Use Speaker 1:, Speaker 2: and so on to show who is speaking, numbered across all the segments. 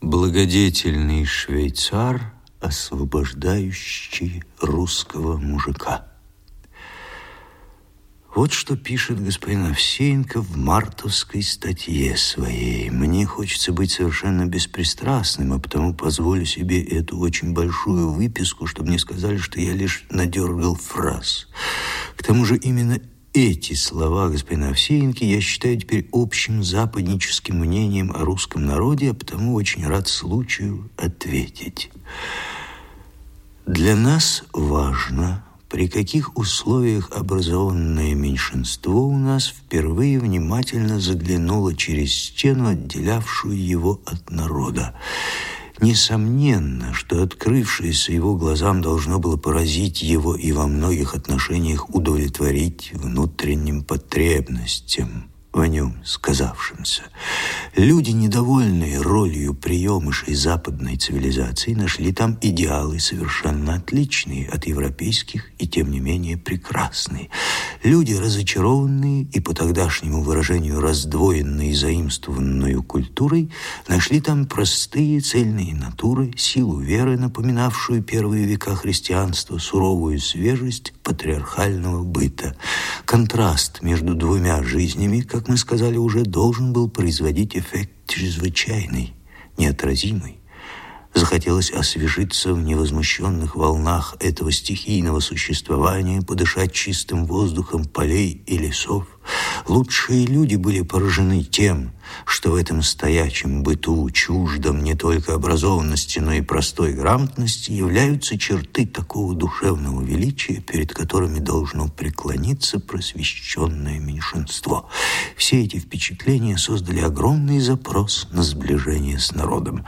Speaker 1: Благодетельный швейцар, освобождающий русского мужика. Вот что пишет господин Овсеенко в мартовской статье своей. Мне хочется быть совершенно беспристрастным, а потому позволю себе эту очень большую выписку, чтобы мне сказали, что я лишь надергал фраз. К тому же именно эти слова господина Овсеенко я считаю теперь общим западническим мнением о русском народе, а потому очень рад случаю ответить. Для нас важно при каких условиях образованное меньшинство у нас впервые внимательно заглянуло через стену, отделявшую его от народа. Несомненно, что открывшееся его глазам должно было поразить его и во многих отношениях удовлетворить внутренним потребностям в нем сказавшимся. Люди, недовольные ролью приемышей западной цивилизации, нашли там идеалы совершенно отличные от европейских и, тем не менее, прекрасные. Люди, разочарованные и по тогдашнему выражению раздвоенные заимствованную культурой, нашли там простые цельные натуры, силу веры, напоминавшую первые века христианства, суровую свежесть патриархального быта. Контраст между двумя жизнями, как мы сказали уже, должен был производить эффект чрезвычайный, неотразимый. Захотелось освежиться в невозмущенных волнах этого стихийного существования, подышать чистым воздухом полей и лесов. Лучшие люди были поражены тем, что в этом стоячем быту, чуждом не только образованности, но и простой грамотности, являются черты такого душевного величия, перед которыми должно преклониться просвещенное меньшинство. Все эти впечатления создали огромный запрос на сближение с народом.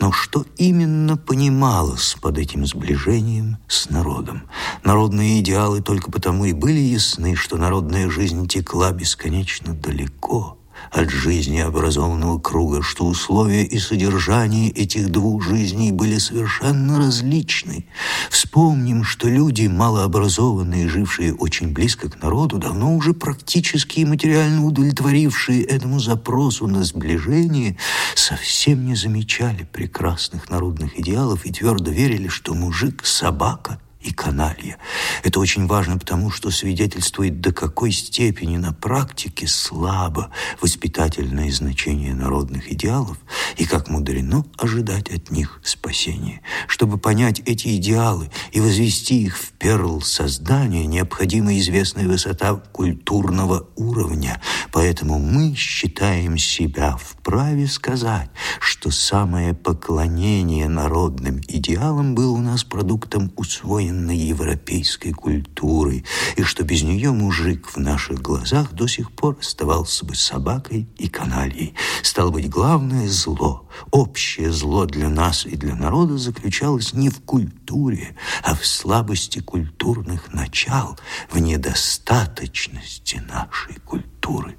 Speaker 1: Но что именно понималось под этим сближением с народом? Народные идеалы только потому и были ясны, что народная жизнь текла бесконечно далеко – от жизни образованного круга, что условия и содержание этих двух жизней были совершенно различны. Вспомним, что люди, малообразованные, жившие очень близко к народу, давно уже практически и материально удовлетворившие этому запросу на сближение, совсем не замечали прекрасных народных идеалов и твердо верили, что мужик – собака, и каналья. Это очень важно, потому что свидетельствует, до какой степени на практике слабо воспитательное значение народных идеалов и как мудрено ожидать от них спасения. Чтобы понять эти идеалы и возвести их в перл создания, необходима известная высота культурного уровня. Поэтому мы считаем себя вправе сказать, что самое поклонение народным идеалам было у нас продуктом усвоенного современной европейской культуры, и что без нее мужик в наших глазах до сих пор оставался бы собакой и канальей. Стало быть, главное зло, общее зло для нас и для народа заключалось не в культуре, а в слабости культурных начал, в недостаточности нашей культуры.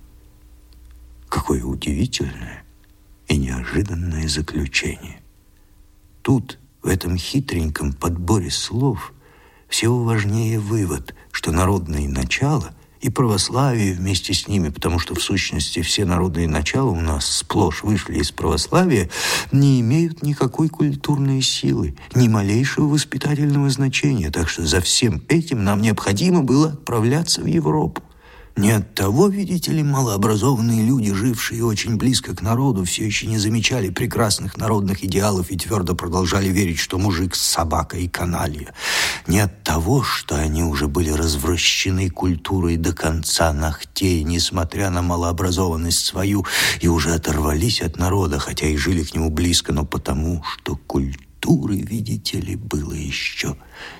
Speaker 1: Какое удивительное и неожиданное заключение. Тут, в этом хитреньком подборе слов, всего важнее вывод, что народные начала и православие вместе с ними, потому что в сущности все народные начала у нас сплошь вышли из православия, не имеют никакой культурной силы, ни малейшего воспитательного значения, так что за всем этим нам необходимо было отправляться в Европу. Не от того, видите ли, малообразованные люди, жившие очень близко к народу, все еще не замечали прекрасных народных идеалов и твердо продолжали верить, что мужик – собака и каналья. Не от того, что они уже были развращены культурой до конца ногтей, несмотря на малообразованность свою, и уже оторвались от народа, хотя и жили к нему близко, но потому, что культуры, видите ли, было еще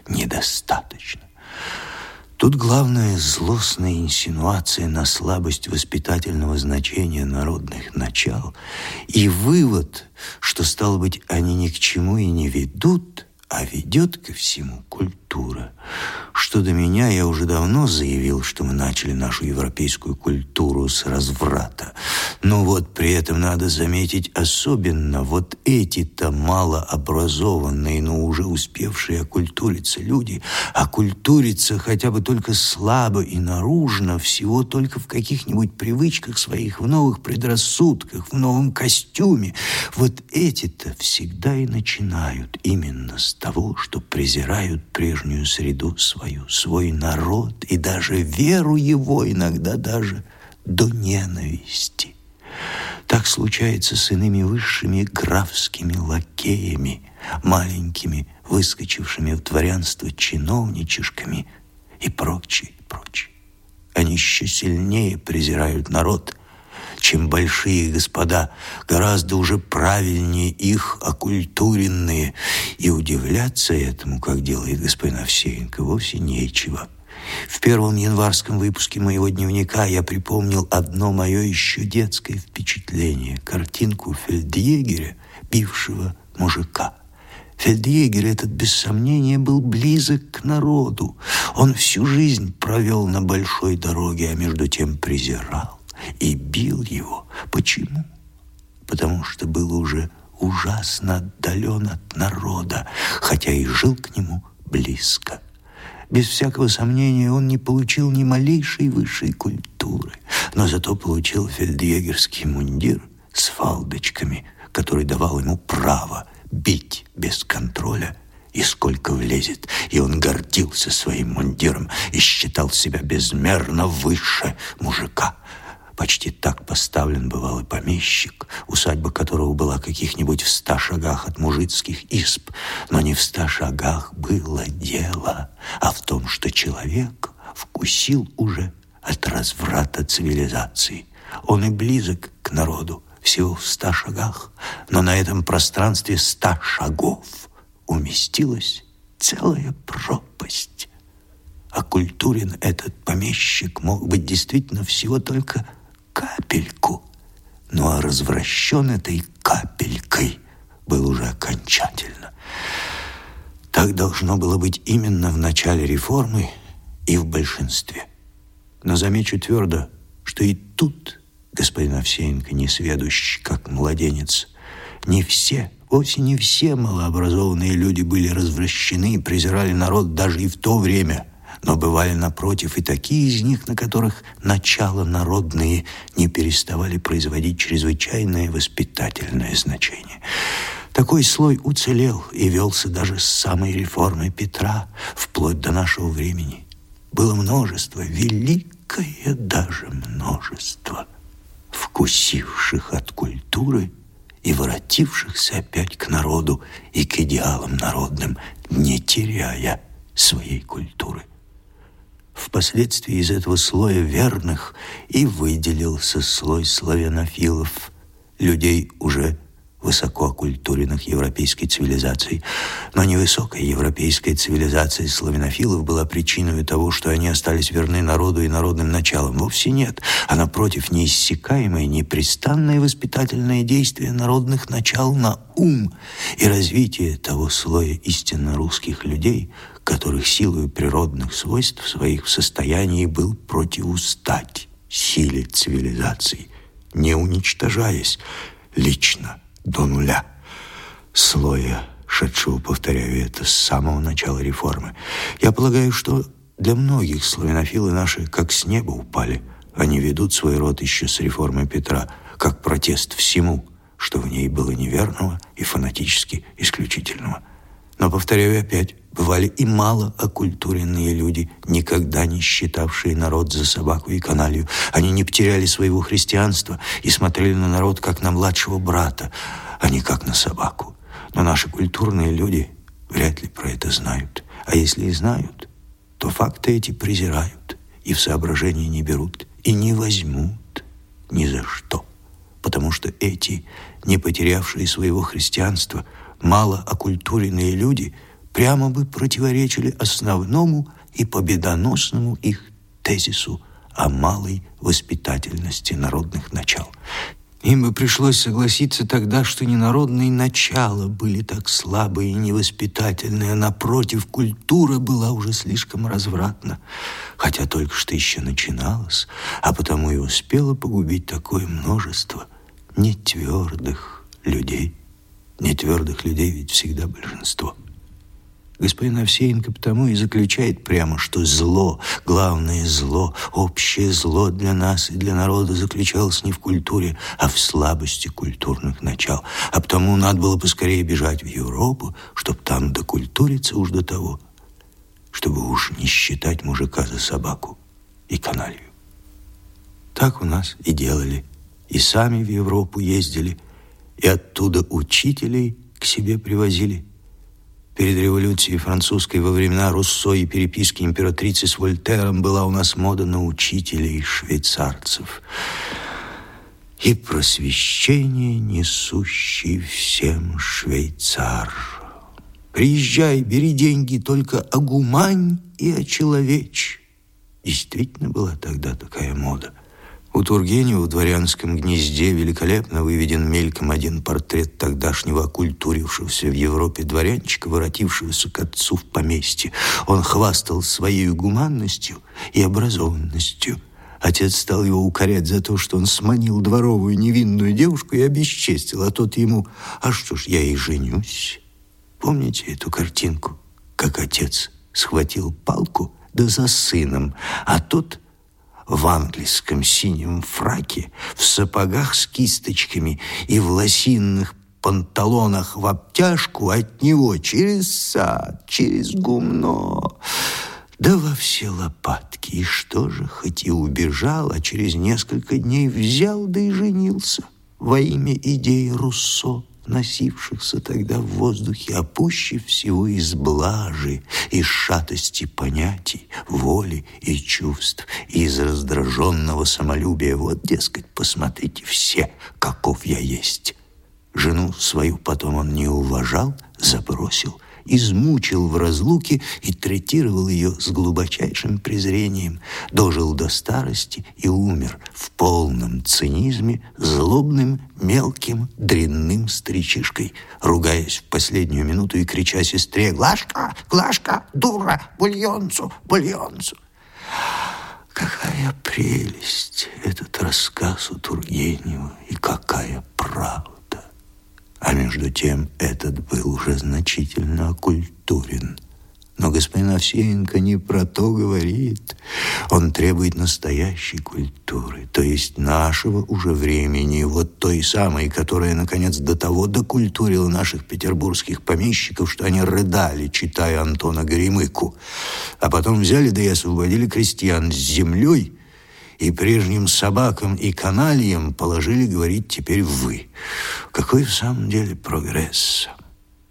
Speaker 1: недостаточно. Тут главная злостная инсинуация на слабость воспитательного значения народных начал и вывод, что, стало быть, они ни к чему и не ведут, а ведет ко всему культура. Что до меня я уже давно заявил, что мы начали нашу европейскую культуру с разврата. Но вот при этом надо заметить особенно вот эти-то малообразованные, но уже успевшие окультуриться люди, окультуриться хотя бы только слабо и наружно, всего только в каких-нибудь привычках своих, в новых предрассудках, в новом костюме. Вот эти-то всегда и начинают именно с того, что презирают прежнюю среду свою, свой народ и даже веру его, иногда даже до ненависти. Так случается с иными высшими графскими лакеями, маленькими, выскочившими в дворянство чиновничишками и прочее, прочее. Они еще сильнее презирают народ, чем большие господа, гораздо уже правильнее их окультуренные, и удивляться этому, как делает господин Овсеенко, вовсе нечего. В первом январском выпуске моего дневника я припомнил одно мое еще детское впечатление, картинку фельдъегеря, бившего мужика. Фельдъегер этот, без сомнения, был близок к народу. Он всю жизнь провел на большой дороге, а между тем презирал и бил его. Почему? Потому что был уже ужасно отдален от народа, хотя и жил к нему близко. Без всякого сомнения, он не получил ни малейшей высшей культуры, но зато получил фельдъегерский мундир с фалдочками, который давал ему право бить без контроля и сколько влезет. И он гордился своим мундиром и считал себя безмерно выше мужика. Почти так поставлен бывал и помещик, усадьба которого была каких-нибудь в ста шагах от мужицких исп. Но не в ста шагах было дело, а в том, что человек вкусил уже от разврата цивилизации. Он и близок к народу, всего в ста шагах, но на этом пространстве ста шагов уместилась целая пропасть. А культурен этот помещик мог быть действительно всего только капельку. Ну а развращен этой капелькой был уже окончательно. Так должно было быть именно в начале реформы и в большинстве. Но замечу твердо, что и тут господин Овсеенко, несведущий, как младенец, не все, вовсе не все малообразованные люди были развращены и презирали народ даже и в то время – но бывали напротив и такие из них, на которых начало народные не переставали производить чрезвычайное воспитательное значение. Такой слой уцелел и велся даже с самой реформой Петра вплоть до нашего времени. Было множество, великое даже множество, вкусивших от культуры и воротившихся опять к народу и к идеалам народным, не теряя своей культуры. Впоследствии из этого слоя верных и выделился слой славянофилов, людей уже высоко окультуренных европейской цивилизацией. Но невысокая европейская цивилизация славянофилов была причиной того, что они остались верны народу и народным началам. Вовсе нет, а напротив неиссякаемое, непрестанное воспитательное действие народных начал на ум и развитие того слоя истинно русских людей – которых силой природных свойств своих в состоянии был противустать силе цивилизации, не уничтожаясь лично до нуля. Слоя, шедшего, повторяю это, с самого начала реформы. Я полагаю, что для многих славянофилы наши как с неба упали. Они ведут свой род еще с реформы Петра, как протест всему, что в ней было неверного и фанатически исключительного. Но, повторяю опять, бывали и мало окультуренные люди, никогда не считавшие народ за собаку и каналью. Они не потеряли своего христианства и смотрели на народ как на младшего брата, а не как на собаку. Но наши культурные люди вряд ли про это знают. А если и знают, то факты эти презирают и в соображение не берут, и не возьмут ни за что. Потому что эти, не потерявшие своего христианства, мало окультуренные люди – прямо бы противоречили основному и победоносному их тезису о малой воспитательности народных начал. Им бы пришлось согласиться тогда, что не народные начала были так слабые и невоспитательные, а напротив, культура была уже слишком развратна, хотя только что еще начиналась, а потому и успела погубить такое множество нетвердых людей. Нетвердых людей ведь всегда большинство. Господин Овсеенко потому и заключает прямо, что зло, главное зло, общее зло для нас и для народа заключалось не в культуре, а в слабости культурных начал. А потому надо было поскорее бежать в Европу, чтобы там докультуриться уж до того, чтобы уж не считать мужика за собаку и каналью. Так у нас и делали. И сами в Европу ездили, и оттуда учителей к себе привозили – Перед революцией французской во времена Руссо и переписки императрицы с Вольтером была у нас мода на учителей швейцарцев. И просвещение, несущий всем швейцар. Приезжай, бери деньги, только огумань и очеловечь. Действительно была тогда такая мода – у Тургенева в дворянском гнезде великолепно выведен мельком один портрет тогдашнего окультурившегося в Европе дворянчика, воротившегося к отцу в поместье. Он хвастал своей гуманностью и образованностью. Отец стал его укорять за то, что он сманил дворовую невинную девушку и обесчестил, а тот ему «А что ж, я и женюсь». Помните эту картинку, как отец схватил палку, да за сыном, а тот в английском синем фраке, в сапогах с кисточками и в лосинных панталонах в обтяжку от него через сад, через гумно, да во все лопатки. И что же, хоть и убежал, а через несколько дней взял, да и женился во имя идеи Руссо носившихся тогда в воздухе, а пуще всего из блажи, из шатости понятий, воли и чувств, из раздраженного самолюбия. Вот, дескать, посмотрите все, каков я есть. Жену свою потом он не уважал, забросил, измучил в разлуке и третировал ее с глубочайшим презрением, дожил до старости и умер в полном цинизме, злобным, мелким, дрянным старичишкой, ругаясь в последнюю минуту и крича сестре «Глашка! Глашка! Дура! Бульонцу! Бульонцу!» Какая прелесть этот рассказ у Тургенева, и какая правда! А между тем этот был уже значительно окультурен. Но господин Овсеенко не про то говорит. Он требует настоящей культуры, то есть нашего уже времени, вот той самой, которая, наконец, до того докультурила наших петербургских помещиков, что они рыдали, читая Антона Горемыку. А потом взяли да и освободили крестьян с землей и прежним собакам и канальям положили говорить теперь «вы». Какой в самом деле прогресс?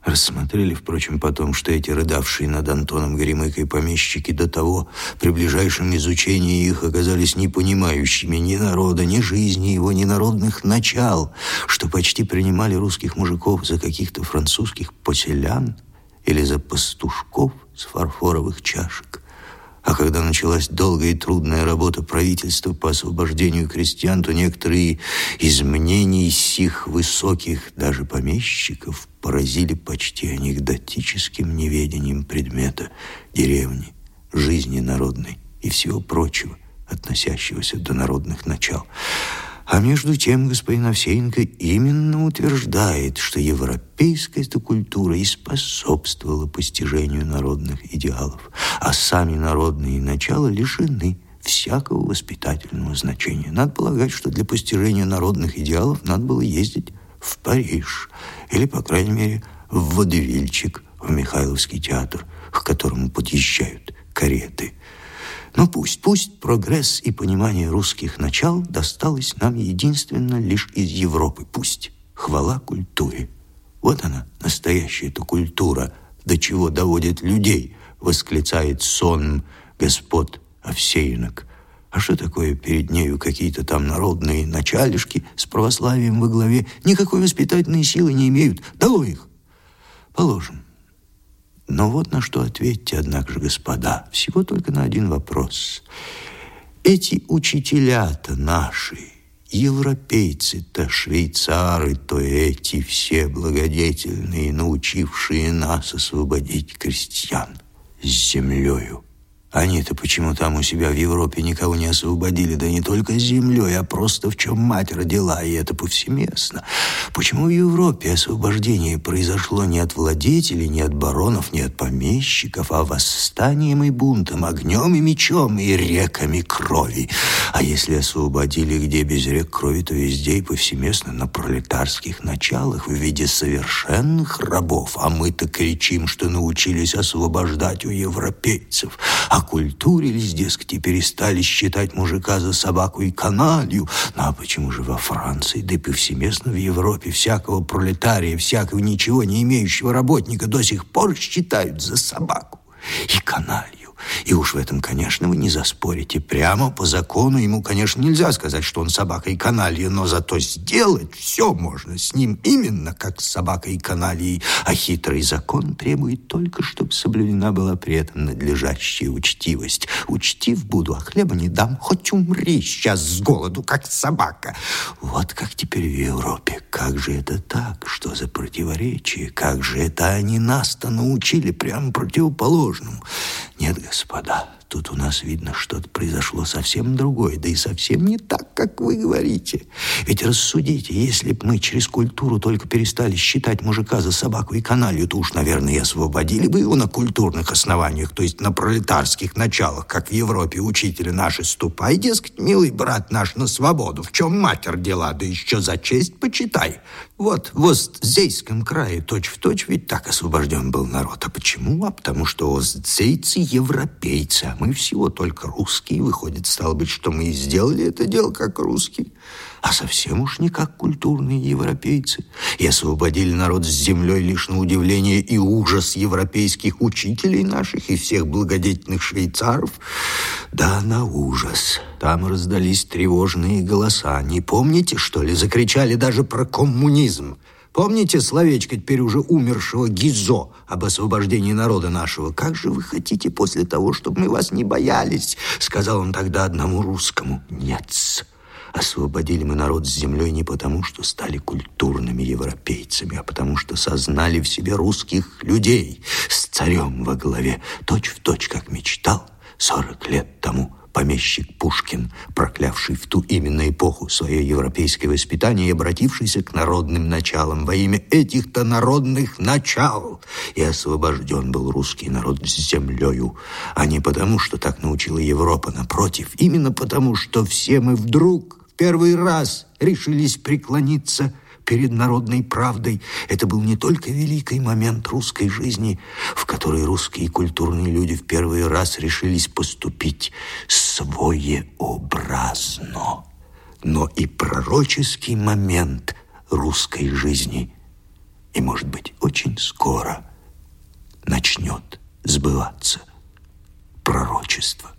Speaker 1: Рассмотрели, впрочем, потом, что эти рыдавшие над Антоном Горемыкой помещики до того при ближайшем изучении их оказались не понимающими ни народа, ни жизни его, ни народных начал, что почти принимали русских мужиков за каких-то французских поселян или за пастушков с фарфоровых чашек. А когда началась долгая и трудная работа правительства по освобождению крестьян, то некоторые из мнений сих высоких, даже помещиков, поразили почти анекдотическим неведением предмета деревни, жизни народной и всего прочего, относящегося до народных начал. А между тем господин Овсеенко именно утверждает, что европейская культура и способствовала постижению народных идеалов, а сами народные начала лишены всякого воспитательного значения. Надо полагать, что для постижения народных идеалов надо было ездить в Париж или, по крайней мере, в Водевильчик, в Михайловский театр, к которому подъезжают кареты – но пусть, пусть прогресс и понимание русских начал досталось нам единственно лишь из Европы. Пусть. Хвала культуре. Вот она, настоящая эта культура, до чего доводит людей, восклицает сон господ овсеянок. А что такое перед нею какие-то там народные началишки с православием во главе? Никакой воспитательной силы не имеют. Дало их. Положим. Но вот на что ответьте, однако же, господа, всего только на один вопрос. Эти учителя-то наши, Европейцы-то, швейцары, то эти все благодетельные, научившие нас освободить крестьян с землею. Они-то почему там у себя в Европе никого не освободили, да не только землей, а просто в чем мать родила, и это повсеместно. Почему в Европе освобождение произошло не от владетелей, не от баронов, не от помещиков, а восстанием и бунтом, огнем и мечом и реками крови? А если освободили где без рек крови, то везде и повсеместно на пролетарских началах в виде совершенных рабов, а мы-то кричим, что научились освобождать у европейцев. А окультурились, дескать, и перестали считать мужика за собаку и каналью. Ну а почему же во Франции, да и повсеместно в Европе всякого пролетария, всякого ничего не имеющего работника до сих пор считают за собаку и каналью? И уж в этом, конечно, вы не заспорите. Прямо по закону ему, конечно, нельзя сказать, что он собака и каналья, но зато сделать все можно с ним именно как с собакой и канальей. А хитрый закон требует только, чтобы соблюдена была при этом надлежащая учтивость. Учтив буду, а хлеба не дам, хоть умри сейчас с голоду, как собака. Вот как теперь в Европе. Как же это так? Что за противоречие? Как же это они нас-то научили прямо противоположному? Нет, господа, тут у нас видно, что-то произошло совсем другое, да и совсем не так, как вы говорите. Ведь рассудите, если бы мы через культуру только перестали считать мужика за собаку и каналью, то уж, наверное, и освободили бы его на культурных основаниях, то есть на пролетарских началах, как в Европе учители наши ступай, дескать, милый брат наш, на свободу, в чем матер дела, да еще за честь почитай. Вот в Остзейском крае точь-в-точь точь ведь так освобожден был народ. А почему? А потому что остзейцы европейцы, а мы всего только русские. Выходит, стало быть, что мы и сделали это дело как русские а совсем уж не как культурные европейцы, и освободили народ с землей лишь на удивление и ужас европейских учителей наших и всех благодетельных швейцаров. Да, на ужас. Там раздались тревожные голоса. Не помните, что ли? Закричали даже про коммунизм. Помните словечко теперь уже умершего Гизо об освобождении народа нашего? Как же вы хотите после того, чтобы мы вас не боялись? Сказал он тогда одному русскому. Нет, Освободили мы народ с землей не потому, что стали культурными европейцами, а потому что сознали в себе русских людей с царем во главе, точь в точь, как мечтал сорок лет тому помещик Пушкин, проклявший в ту именно эпоху свое европейское воспитание и обратившийся к народным началам во имя этих-то народных начал. И освобожден был русский народ с землею, а не потому, что так научила Европа, напротив, именно потому, что все мы вдруг первый раз решились преклониться перед народной правдой. Это был не только великий момент русской жизни, в который русские культурные люди в первый раз решились поступить своеобразно, но и пророческий момент русской жизни. И, может быть, очень скоро начнет сбываться пророчество.